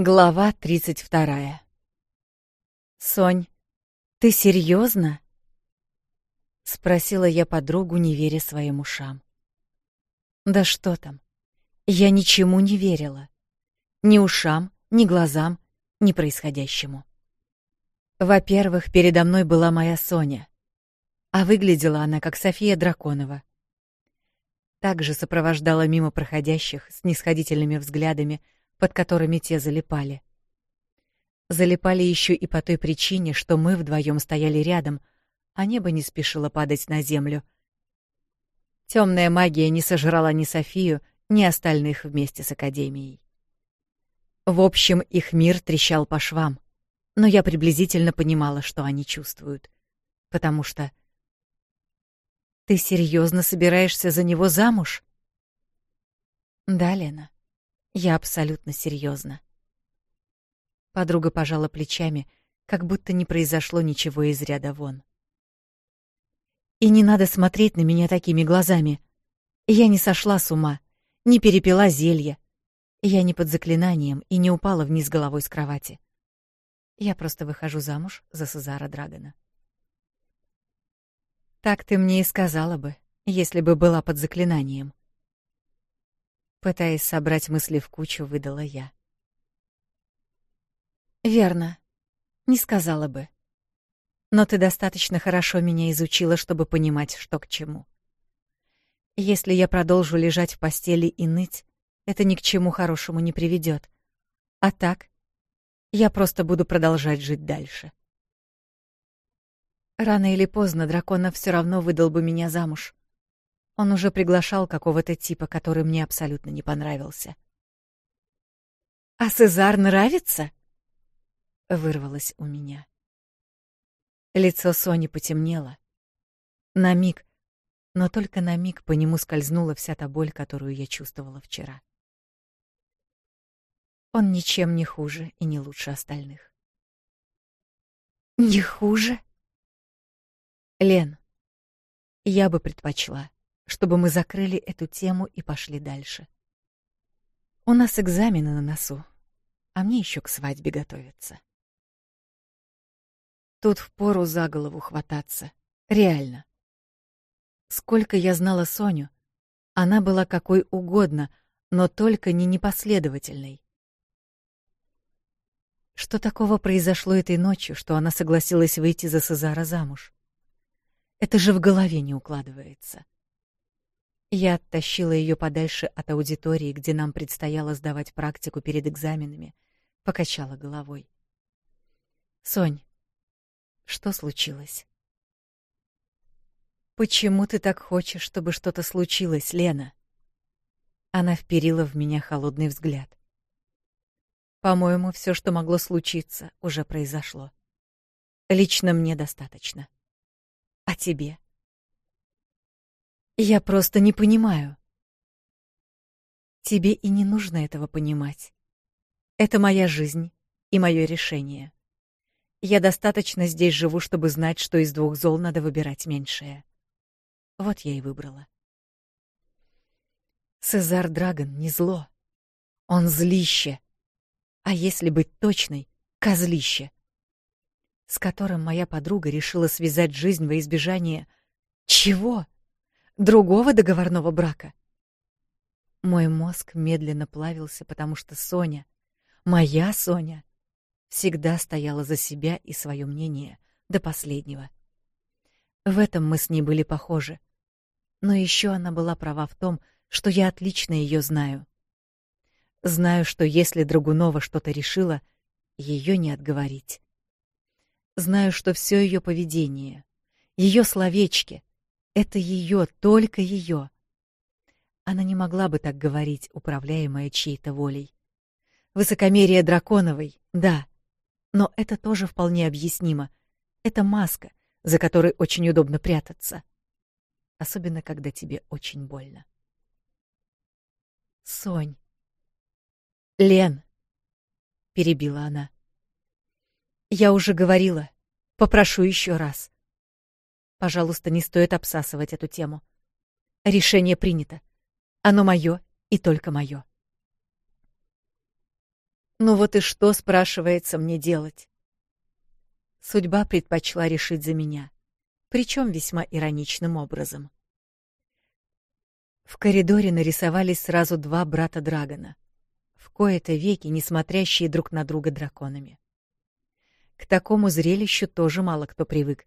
Глава 32. «Сонь, ты серьезно? Спросила я подругу, не веря своим ушам. «Да что там? Я ничему не верила. Ни ушам, ни глазам, ни происходящему. Во-первых, передо мной была моя Соня, а выглядела она как София Драконова. Также сопровождала мимо проходящих с нисходительными взглядами — под которыми те залипали. Залипали еще и по той причине, что мы вдвоем стояли рядом, а небо не спешило падать на землю. Темная магия не сожрала ни Софию, ни остальных вместе с Академией. В общем, их мир трещал по швам, но я приблизительно понимала, что они чувствуют, потому что... «Ты серьезно собираешься за него замуж?» «Да, Лена», я абсолютно серьезно. Подруга пожала плечами, как будто не произошло ничего из ряда вон. И не надо смотреть на меня такими глазами. Я не сошла с ума, не перепила зелье. Я не под заклинанием и не упала вниз головой с кровати. Я просто выхожу замуж за Сазара Драгона. Так ты мне и сказала бы, если бы была под заклинанием. Пытаясь собрать мысли в кучу, выдала я. Верно. Не сказала бы. Но ты достаточно хорошо меня изучила, чтобы понимать, что к чему. Если я продолжу лежать в постели и ныть, это ни к чему хорошему не приведет. А так, я просто буду продолжать жить дальше. Рано или поздно дракона все равно выдал бы меня замуж. Он уже приглашал какого-то типа, который мне абсолютно не понравился. «А Сезар нравится?» — вырвалось у меня. Лицо Сони потемнело. На миг, но только на миг по нему скользнула вся та боль, которую я чувствовала вчера. Он ничем не хуже и не лучше остальных. «Не хуже?» «Лен, я бы предпочла, чтобы мы закрыли эту тему и пошли дальше. У нас экзамены на носу, а мне еще к свадьбе готовиться. Тут впору за голову хвататься. Реально. Сколько я знала Соню, она была какой угодно, но только не непоследовательной. Что такого произошло этой ночью, что она согласилась выйти за Сезара замуж? Это же в голове не укладывается. — я оттащила ее подальше от аудитории, где нам предстояло сдавать практику перед экзаменами, покачала головой. Сонь, что случилось? Почему ты так хочешь, чтобы что-то случилось, Лена? Она вперила в меня холодный взгляд. По-моему, все, что могло случиться, уже произошло. Лично мне достаточно. А тебе? Я просто не понимаю. Тебе и не нужно этого понимать. Это моя жизнь и мое решение. Я достаточно здесь живу, чтобы знать, что из двух зол надо выбирать меньшее. Вот я и выбрала. Сезар Драгон не зло. Он злище. А если быть точной, козлище. С которым моя подруга решила связать жизнь во избежание... Чего? другого договорного брака. Мой мозг медленно плавился, потому что Соня, моя Соня, всегда стояла за себя и свое мнение до последнего. В этом мы с ней были похожи. Но еще она была права в том, что я отлично ее знаю. Знаю, что если Драгунова что-то решила, ее не отговорить. Знаю, что все ее поведение, ее словечки, это ее, только ее. Она не могла бы так говорить, управляемая чьей-то волей. Высокомерие драконовой, да. Но это тоже вполне объяснимо. Это маска, за которой очень удобно прятаться. Особенно, когда тебе очень больно. Сонь. Лен. Перебила она. Я уже говорила. Попрошу еще раз. Пожалуйста, не стоит обсасывать эту тему. Решение принято. Оно мое и только мое. Ну вот и что, спрашивается, мне делать? Судьба предпочла решить за меня, причем весьма ироничным образом. В коридоре нарисовались сразу два брата Драгона, в кои-то веки не смотрящие друг на друга драконами. К такому зрелищу тоже мало кто привык,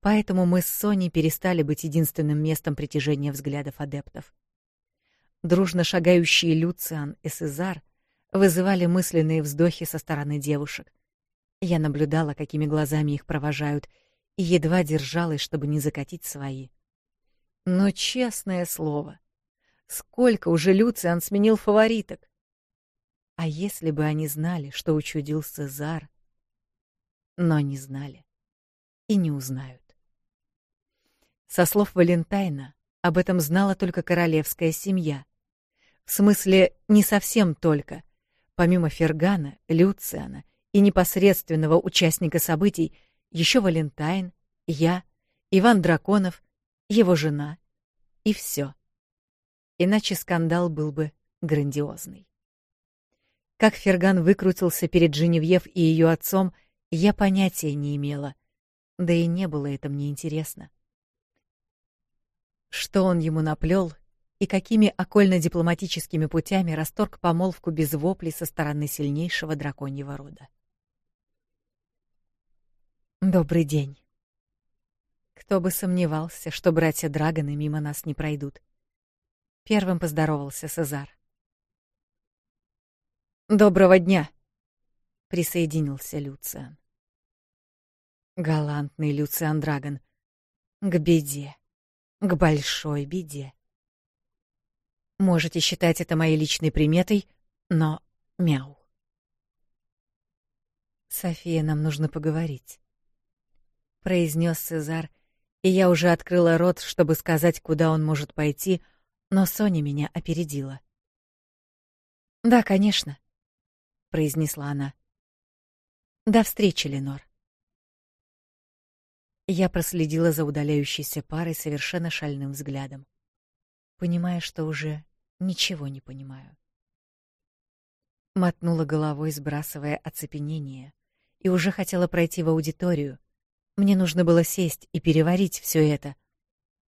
Поэтому мы с Соней перестали быть единственным местом притяжения взглядов адептов. Дружно шагающие Люциан и Сезар вызывали мысленные вздохи со стороны девушек. Я наблюдала, какими глазами их провожают, и едва держалась, чтобы не закатить свои. Но честное слово, сколько уже Люциан сменил фавориток? А если бы они знали, что учудил Сезар? Но не знали и не узнают. Со слов Валентайна, об этом знала только королевская семья. В смысле, не совсем только. Помимо Фергана, Люциана и непосредственного участника событий, еще Валентайн, я, Иван Драконов, его жена и все. Иначе скандал был бы грандиозный. Как Ферган выкрутился перед Женевьев и ее отцом, я понятия не имела. Да и не было это мне интересно. Что он ему наплел и какими окольно-дипломатическими путями расторг помолвку без воплей со стороны сильнейшего драконьего рода. Добрый день. Кто бы сомневался, что братья Драгоны мимо нас не пройдут. Первым поздоровался Сезар. Доброго дня, присоединился Люциан. Галантный Люциан Драгон. К беде к большой беде. Можете считать это моей личной приметой, но мяу. «София, нам нужно поговорить», — произнес Сезар, и я уже открыла рот, чтобы сказать, куда он может пойти, но Соня меня опередила. «Да, конечно», — произнесла она. «До встречи, Ленор». Я проследила за удаляющейся парой совершенно шальным взглядом, понимая, что уже ничего не понимаю. Мотнула головой, сбрасывая оцепенение, и уже хотела пройти в аудиторию. Мне нужно было сесть и переварить все это.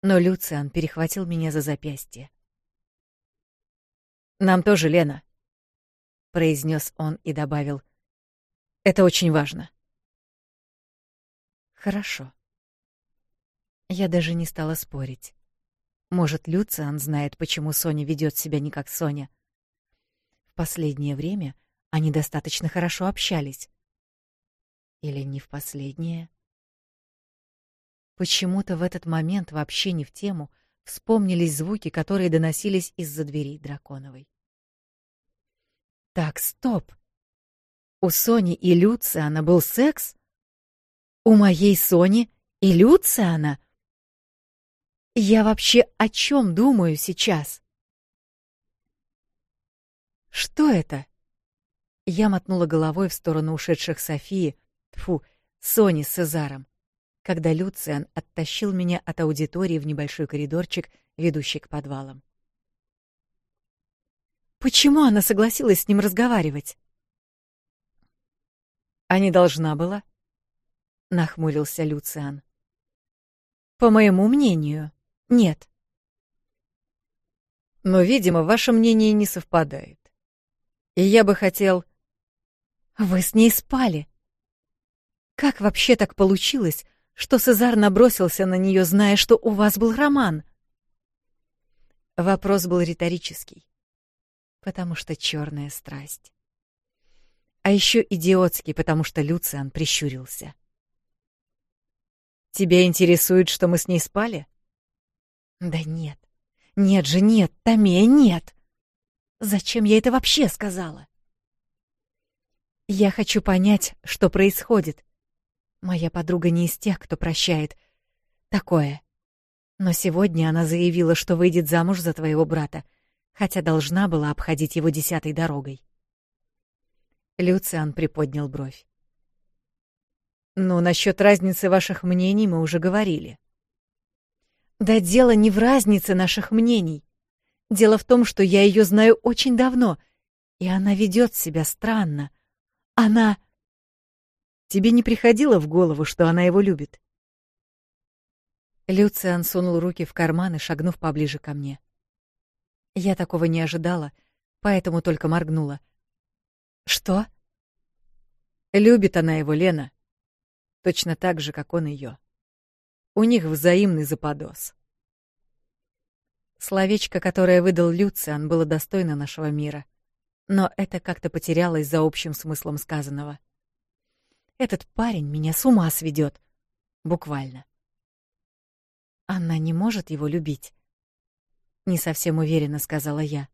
Но Люциан перехватил меня за запястье. «Нам тоже, Лена», — произнес он и добавил. «Это очень важно». «Хорошо», я даже не стала спорить. Может, Люциан знает, почему Соня ведет себя не как Соня. В последнее время они достаточно хорошо общались. Или не в последнее? Почему-то в этот момент вообще не в тему вспомнились звуки, которые доносились из-за дверей Драконовой. Так, стоп. У Сони и Люциана был секс? У моей Сони и Люциана — я вообще о чем думаю сейчас? Что это? Я мотнула головой в сторону ушедших Софии, тфу, Сони с Сезаром, когда Люциан оттащил меня от аудитории в небольшой коридорчик, ведущий к подвалам. Почему она согласилась с ним разговаривать? А не должна была? Нахмурился Люциан. По моему мнению, нет. Но, видимо, ваше мнение не совпадает. И я бы хотел... Вы с ней спали. Как вообще так получилось, что Сезар набросился на нее, зная, что у вас был роман? Вопрос был риторический, потому что черная страсть. А еще идиотский, потому что Люциан прищурился. «Тебя интересует, что мы с ней спали?» Да нет. Нет же, нет, Томея, нет. Зачем я это вообще сказала? Я хочу понять, что происходит. Моя подруга не из тех, кто прощает. Такое. Но сегодня она заявила, что выйдет замуж за твоего брата, хотя должна была обходить его десятой дорогой. Люциан приподнял бровь. «Ну, насчет разницы ваших мнений мы уже говорили», да дело не в разнице наших мнений. Дело в том, что я ее знаю очень давно, и она ведет себя странно. Она... Тебе не приходило в голову, что она его любит? Люциан сунул руки в карман и шагнув поближе ко мне. Я такого не ожидала, поэтому только моргнула. Что? Любит она его, Лена. Точно так же, как он ее. У них взаимный заподоз. Словечко, которое выдал Люциан, было достойно нашего мира. Но это как-то потерялось за общим смыслом сказанного. «Этот парень меня с ума сведет. Буквально. «Она не может его любить», — не совсем уверенно сказала я.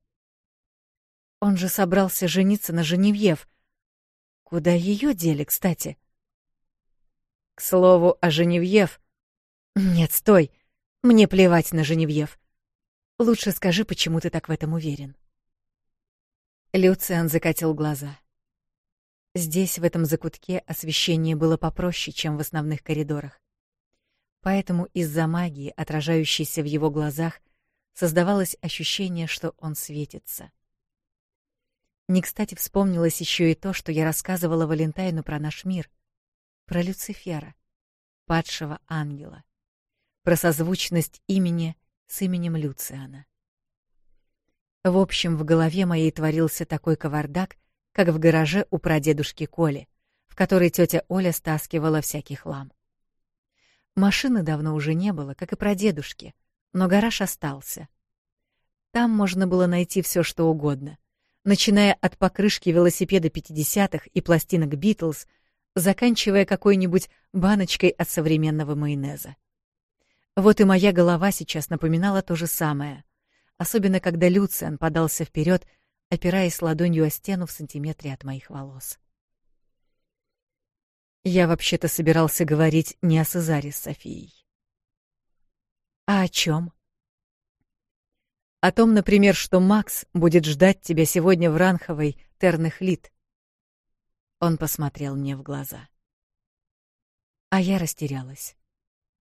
«Он же собрался жениться на Женевьев. Куда ее дели, кстати?» «К слову о Женевьев», «Нет, стой! Мне плевать на Женевьев. Лучше скажи, почему ты так в этом уверен?» Люциан закатил глаза. Здесь, в этом закутке, освещение было попроще, чем в основных коридорах. Поэтому из-за магии, отражающейся в его глазах, создавалось ощущение, что он светится. Не кстати вспомнилось еще и то, что я рассказывала Валентайну про наш мир, про Люцифера, падшего ангела про созвучность имени с именем Люциана. В общем, в голове моей творился такой кавардак, как в гараже у прадедушки Коли, в который тетя Оля стаскивала всякий хлам. Машины давно уже не было, как и прадедушки, но гараж остался. Там можно было найти все, что угодно, начиная от покрышки велосипеда 50-х и пластинок «Битлз», заканчивая какой-нибудь баночкой от современного майонеза. Вот и моя голова сейчас напоминала то же самое, особенно когда Люциан подался вперед, опираясь ладонью о стену в сантиметре от моих волос. Я вообще-то собирался говорить не о Сезаре с Софией. А о чем? О том, например, что Макс будет ждать тебя сегодня в Ранховой Терныхлит. Он посмотрел мне в глаза. А я растерялась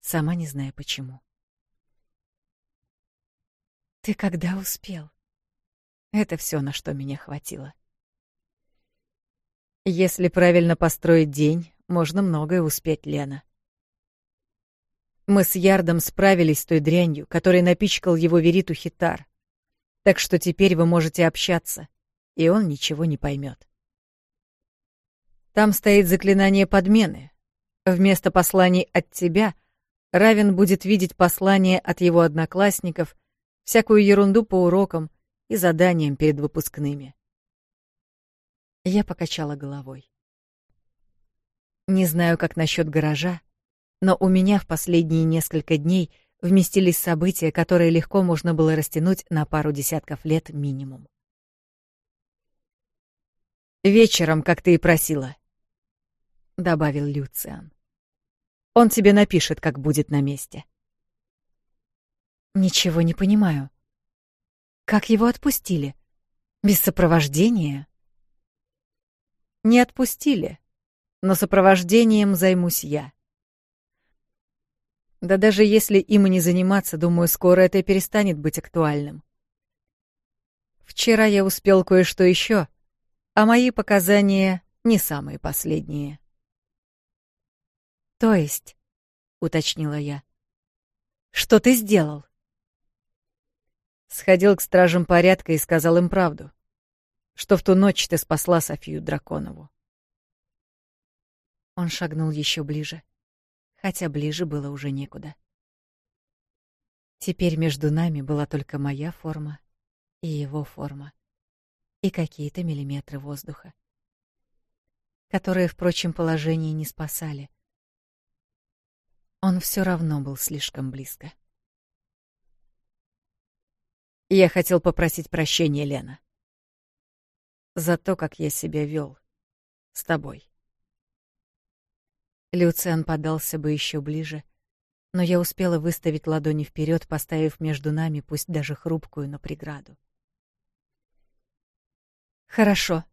сама не зная почему. «Ты когда успел?» Это все, на что меня хватило. «Если правильно построить день, можно многое успеть, Лена», мы с Ярдом справились с той дрянью, которой напичкал его Вериту Хитар. Так что теперь вы можете общаться, и он ничего не поймет. Там стоит заклинание подмены. Вместо посланий от тебя Равен будет видеть послания от его одноклассников, всякую ерунду по урокам и заданиям перед выпускными. Я покачала головой. Не знаю, как насчет гаража, но у меня в последние несколько дней вместились события, которые легко можно было растянуть на пару десятков лет минимум. «Вечером, как ты и просила», — добавил Люциан. Он тебе напишет, как будет на месте. Ничего не понимаю. Как его отпустили? Без сопровождения? Не отпустили, но сопровождением займусь я. Да даже если им и не заниматься, думаю, скоро это перестанет быть актуальным. Вчера я успел кое-что еще, а мои показания не самые последние. То есть, уточнила я. Что ты сделал? Сходил к стражам порядка и сказал им правду, что в ту ночь ты спасла Софию Драконову. Он шагнул еще ближе, хотя ближе было уже некуда. Теперь между нами была только моя форма и его форма, и какие-то миллиметры воздуха, которые, впрочем, положение не спасали — он все равно был слишком близко. Я хотел попросить прощения, Лена. За то, как я себя вел. С тобой. Люциан подался бы еще ближе, но я успела выставить ладони вперед, поставив между нами, пусть даже хрупкую, но преграду. Хорошо.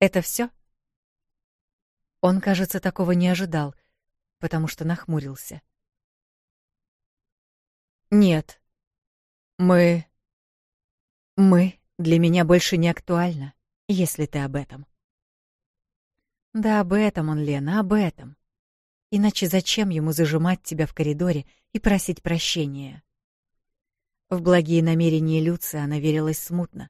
Это все? Он, кажется, такого не ожидал, потому что нахмурился. «Нет. Мы... Мы для меня больше не актуально, если ты об этом». «Да об этом он, Лена, об этом. Иначе зачем ему зажимать тебя в коридоре и просить прощения?» В благие намерения Люция она верилась смутно.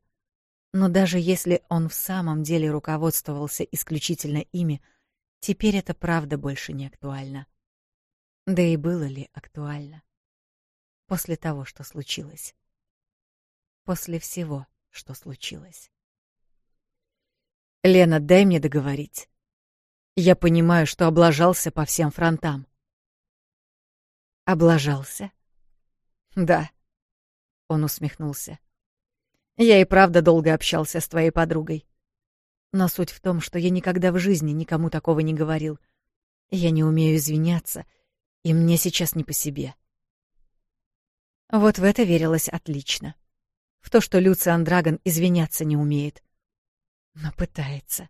Но даже если он в самом деле руководствовался исключительно ими, — Теперь это правда больше не актуально. Да и было ли актуально? После того, что случилось. После всего, что случилось. Лена, дай мне договорить. Я понимаю, что облажался по всем фронтам. Облажался? Да. Он усмехнулся. Я и правда долго общался с твоей подругой. Но суть в том, что я никогда в жизни никому такого не говорил. Я не умею извиняться, и мне сейчас не по себе. Вот в это верилось отлично. В то, что Люциан Драгон извиняться не умеет. Но пытается.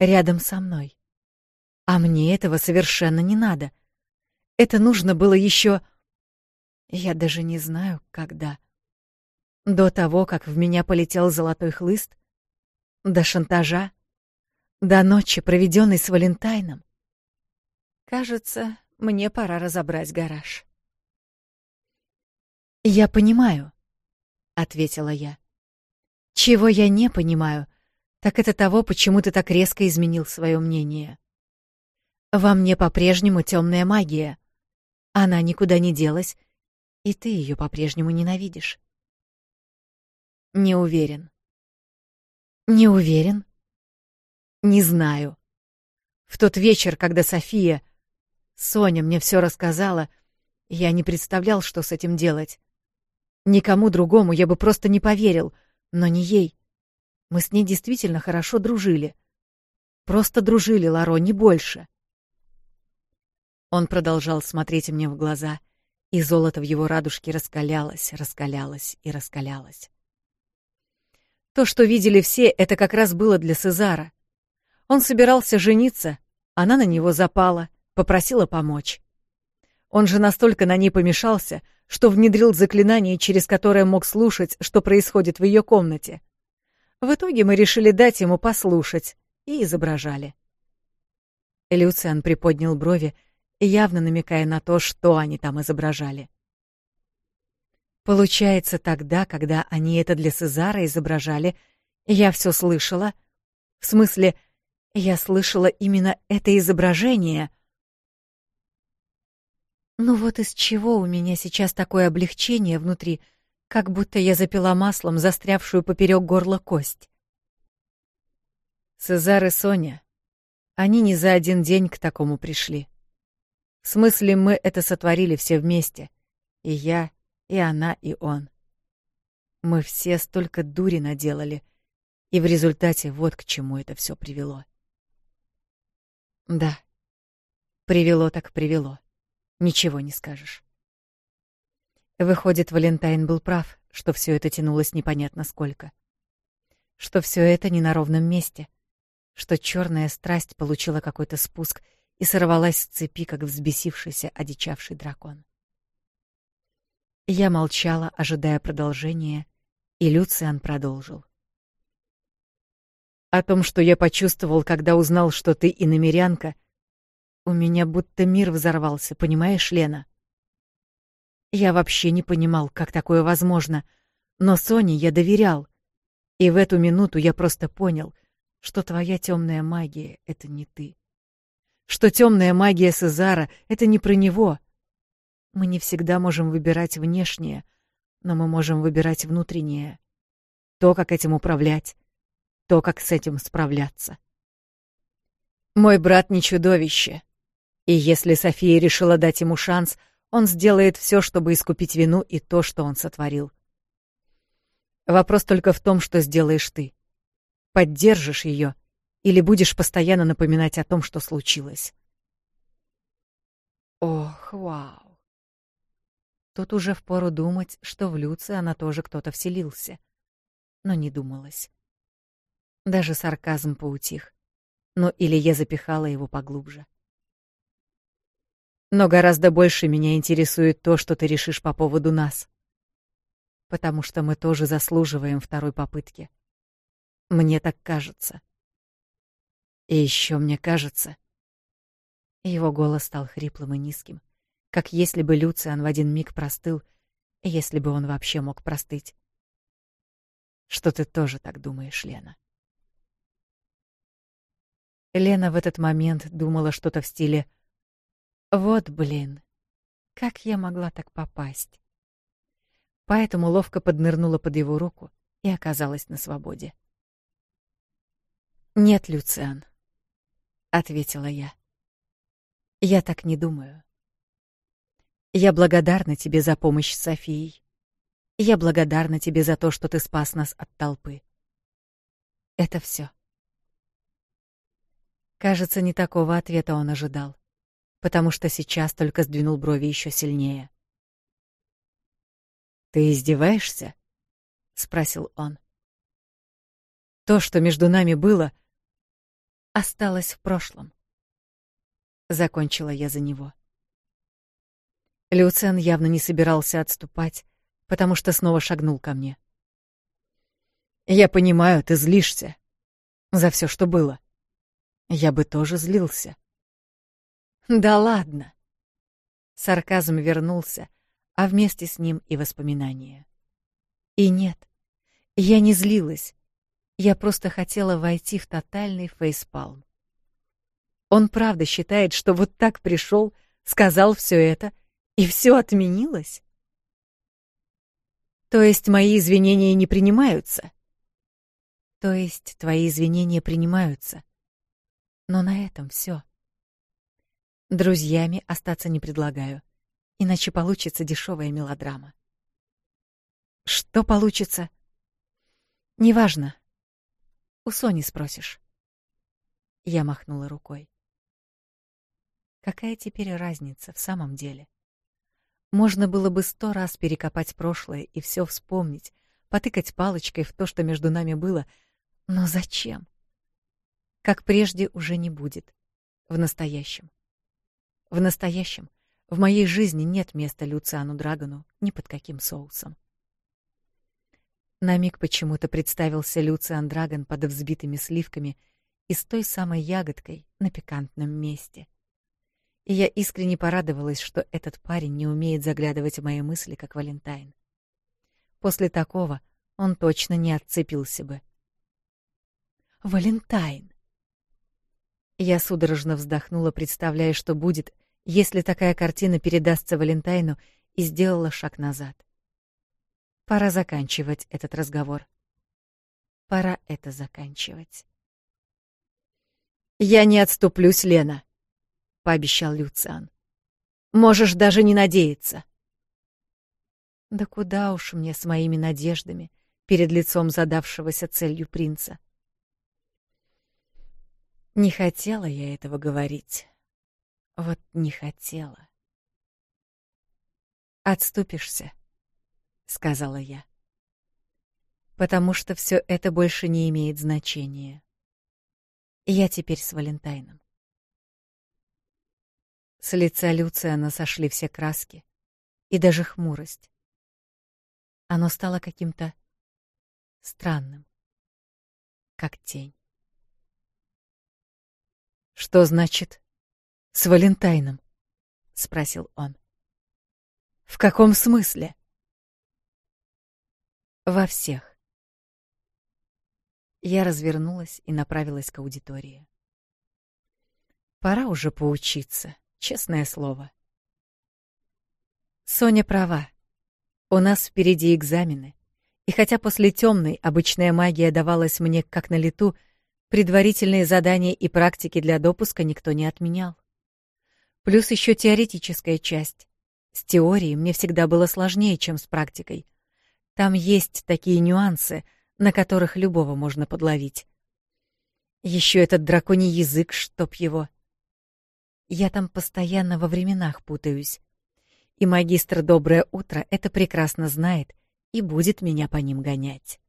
Рядом со мной. А мне этого совершенно не надо. Это нужно было еще... Я даже не знаю, когда. До того, как в меня полетел золотой хлыст, до шантажа, до ночи, проведенной с Валентайном. Кажется, мне пора разобрать гараж. «Я понимаю», — ответила я. «Чего я не понимаю, так это того, почему ты так резко изменил свое мнение. Во мне по-прежнему темная магия. Она никуда не делась, и ты ее по-прежнему ненавидишь». «Не уверен. Не уверен. Не знаю. В тот вечер, когда София... Соня мне все рассказала, я не представлял, что с этим делать. Никому другому я бы просто не поверил, но не ей. Мы с ней действительно хорошо дружили. Просто дружили, Ларо, не больше. Он продолжал смотреть мне в глаза, и золото в его радужке раскалялось, раскалялось и раскалялось. То, что видели все, это как раз было для Сезара. Он собирался жениться, она на него запала, попросила помочь. Он же настолько на ней помешался, что внедрил заклинание, через которое мог слушать, что происходит в ее комнате. В итоге мы решили дать ему послушать и изображали. Люциан приподнял брови, явно намекая на то, что они там изображали. Получается, тогда, когда они это для Сезара изображали, я все слышала. В смысле, я слышала именно это изображение. Ну вот из чего у меня сейчас такое облегчение внутри, как будто я запила маслом застрявшую поперек горла кость. Сезар и Соня, они не за один день к такому пришли. В смысле, мы это сотворили все вместе. И я, и она, и он. Мы все столько дури наделали, и в результате вот к чему это все привело. Да, привело так привело. Ничего не скажешь. Выходит, Валентайн был прав, что все это тянулось непонятно сколько. Что все это не на ровном месте. Что черная страсть получила какой-то спуск и сорвалась с цепи, как взбесившийся, одичавший дракон. Я молчала, ожидая продолжения, и Люциан продолжил. О том, что я почувствовал, когда узнал, что ты иномерянка, у меня будто мир взорвался, понимаешь, Лена? Я вообще не понимал, как такое возможно, но Соне я доверял. И в эту минуту я просто понял, что твоя темная магия — это не ты. Что темная магия Сезара — это не про него — мы не всегда можем выбирать внешнее, но мы можем выбирать внутреннее. То, как этим управлять, то, как с этим справляться. Мой брат не чудовище. И если София решила дать ему шанс, он сделает все, чтобы искупить вину и то, что он сотворил. Вопрос только в том, что сделаешь ты. Поддержишь ее или будешь постоянно напоминать о том, что случилось. Ох, вау. Тут уже впору думать, что в Люци она тоже кто-то вселился. Но не думалось. Даже сарказм поутих. Но или я запихала его поглубже. Но гораздо больше меня интересует то, что ты решишь по поводу нас. Потому что мы тоже заслуживаем второй попытки. Мне так кажется. И еще мне кажется. Его голос стал хриплым и низким как если бы Люциан в один миг простыл, если бы он вообще мог простыть. Что ты тоже так думаешь, Лена? Лена в этот момент думала что-то в стиле «Вот, блин, как я могла так попасть?» Поэтому ловко поднырнула под его руку и оказалась на свободе. «Нет, Люциан», — ответила я. «Я так не думаю». Я благодарна тебе за помощь Софии. Я благодарна тебе за то, что ты спас нас от толпы. Это все. Кажется, не такого ответа он ожидал, потому что сейчас только сдвинул брови еще сильнее. Ты издеваешься? спросил он. То, что между нами было, осталось в прошлом. Закончила я за него. Люцен явно не собирался отступать, потому что снова шагнул ко мне. «Я понимаю, ты злишься. За все, что было. Я бы тоже злился». «Да ладно!» Сарказм вернулся, а вместе с ним и воспоминания. И нет, я не злилась. Я просто хотела войти в тотальный фейспалм. Он правда считает, что вот так пришел, сказал все это — и все отменилось? То есть мои извинения не принимаются? То есть твои извинения принимаются. Но на этом все. Друзьями остаться не предлагаю, иначе получится дешевая мелодрама. Что получится? Неважно. У Сони спросишь. Я махнула рукой. Какая теперь разница в самом деле? Можно было бы сто раз перекопать прошлое и все вспомнить, потыкать палочкой в то, что между нами было. Но зачем? Как прежде уже не будет. В настоящем. В настоящем. В моей жизни нет места Люциану Драгону ни под каким соусом. На миг почему-то представился Люциан Драгон под взбитыми сливками и с той самой ягодкой на пикантном месте — и я искренне порадовалась, что этот парень не умеет заглядывать в мои мысли, как Валентайн. После такого он точно не отцепился бы. «Валентайн!» Я судорожно вздохнула, представляя, что будет, если такая картина передастся Валентайну, и сделала шаг назад. Пора заканчивать этот разговор. Пора это заканчивать. «Я не отступлюсь, Лена!» — пообещал Люциан. «Можешь даже не надеяться». Да куда уж мне с моими надеждами перед лицом задавшегося целью принца. Не хотела я этого говорить. Вот не хотела. «Отступишься», — сказала я, — «потому что все это больше не имеет значения. Я теперь с Валентайном». С лица Люциана сошли все краски и даже хмурость. Оно стало каким-то странным, как тень. «Что значит «с Валентайном»?» — спросил он. «В каком смысле?» «Во всех». Я развернулась и направилась к аудитории. «Пора уже поучиться» честное слово. Соня права. У нас впереди экзамены. И хотя после темной обычная магия давалась мне как на лету, предварительные задания и практики для допуска никто не отменял. Плюс еще теоретическая часть. С теорией мне всегда было сложнее, чем с практикой. Там есть такие нюансы, на которых любого можно подловить. Еще этот драконий язык, чтоб его — я там постоянно во временах путаюсь. И магистр Доброе Утро это прекрасно знает и будет меня по ним гонять.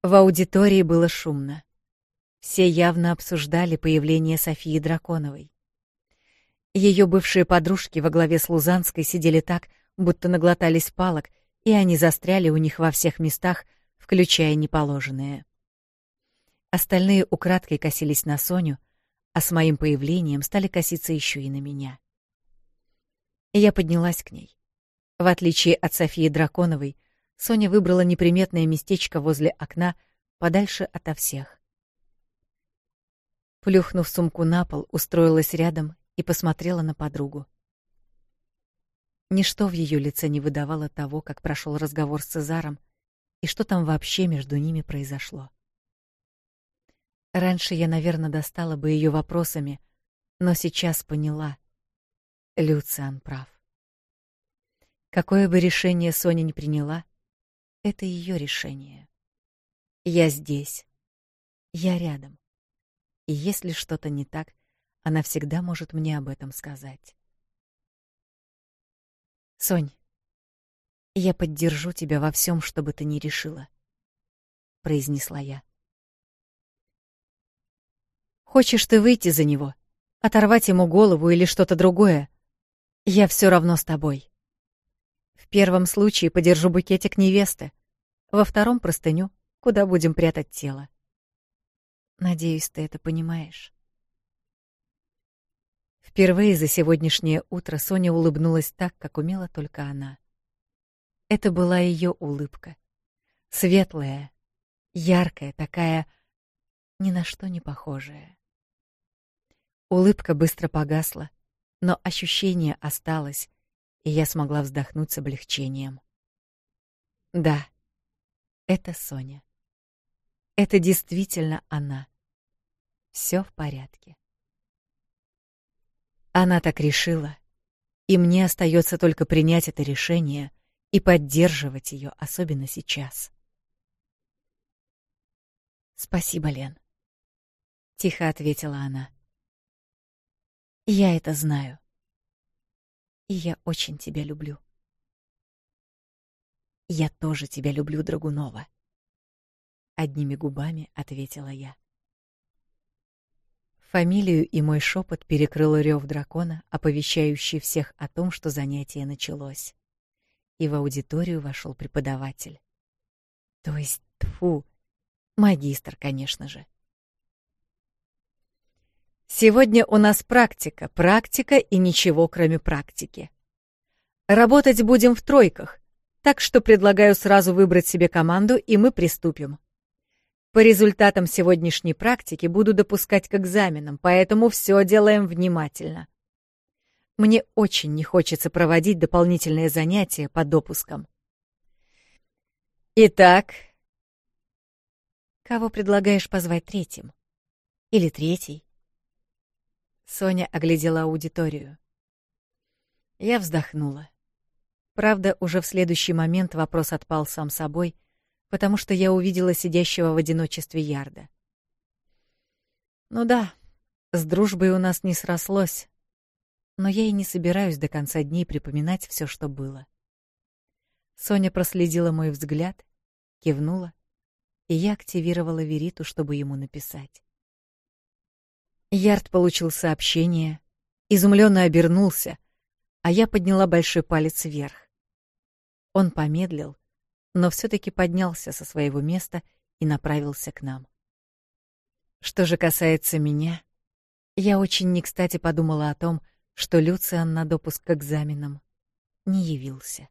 В аудитории было шумно. Все явно обсуждали появление Софии Драконовой. Ее бывшие подружки во главе с Лузанской сидели так, будто наглотались палок, и они застряли у них во всех местах, включая неположенные. Остальные украдкой косились на Соню, а с моим появлением стали коситься еще и на меня. Я поднялась к ней. В отличие от Софии Драконовой, Соня выбрала неприметное местечко возле окна, подальше ото всех. Плюхнув сумку на пол, устроилась рядом и посмотрела на подругу. Ничто в ее лице не выдавало того, как прошел разговор с Цезаром и что там вообще между ними произошло. Раньше я, наверное, достала бы ее вопросами, но сейчас поняла. Люциан прав. Какое бы решение Соня не приняла, это ее решение. Я здесь. Я рядом. И если что-то не так, она всегда может мне об этом сказать. Сонь, я поддержу тебя во всем, что бы ты ни решила, произнесла я. Хочешь ты выйти за него, оторвать ему голову или что-то другое, я все равно с тобой. В первом случае подержу букетик невесты, во втором — простыню, куда будем прятать тело. Надеюсь, ты это понимаешь. Впервые за сегодняшнее утро Соня улыбнулась так, как умела только она. Это была ее улыбка. Светлая, яркая, такая ни на что не похожая. Улыбка быстро погасла, но ощущение осталось, и я смогла вздохнуть с облегчением. Да. Это Соня. Это действительно она. Все в порядке. Она так решила, и мне остается только принять это решение и поддерживать ее, особенно сейчас. Спасибо, Лен, тихо ответила она. Я это знаю. И я очень тебя люблю. Я тоже тебя люблю, Драгунова, одними губами ответила я. Фамилию и мой шепот перекрыл рев дракона, оповещающий всех о том, что занятие началось. И в аудиторию вошел преподаватель. То есть, тфу, магистр, конечно же. Сегодня у нас практика, практика и ничего кроме практики. Работать будем в тройках, так что предлагаю сразу выбрать себе команду, и мы приступим. По результатам сегодняшней практики буду допускать к экзаменам, поэтому все делаем внимательно. Мне очень не хочется проводить дополнительные занятия по допускам. Итак, кого предлагаешь позвать третьим? Или третий? Соня оглядела аудиторию. Я вздохнула. Правда, уже в следующий момент вопрос отпал сам собой, потому что я увидела сидящего в одиночестве Ярда. Ну да, с дружбой у нас не срослось, но я и не собираюсь до конца дней припоминать все, что было. Соня проследила мой взгляд, кивнула, и я активировала Вериту, чтобы ему написать. Ярд получил сообщение, изумленно обернулся, а я подняла большой палец вверх. Он помедлил, но все-таки поднялся со своего места и направился к нам. Что же касается меня, я очень не кстати подумала о том, что Люциан на допуск к экзаменам не явился.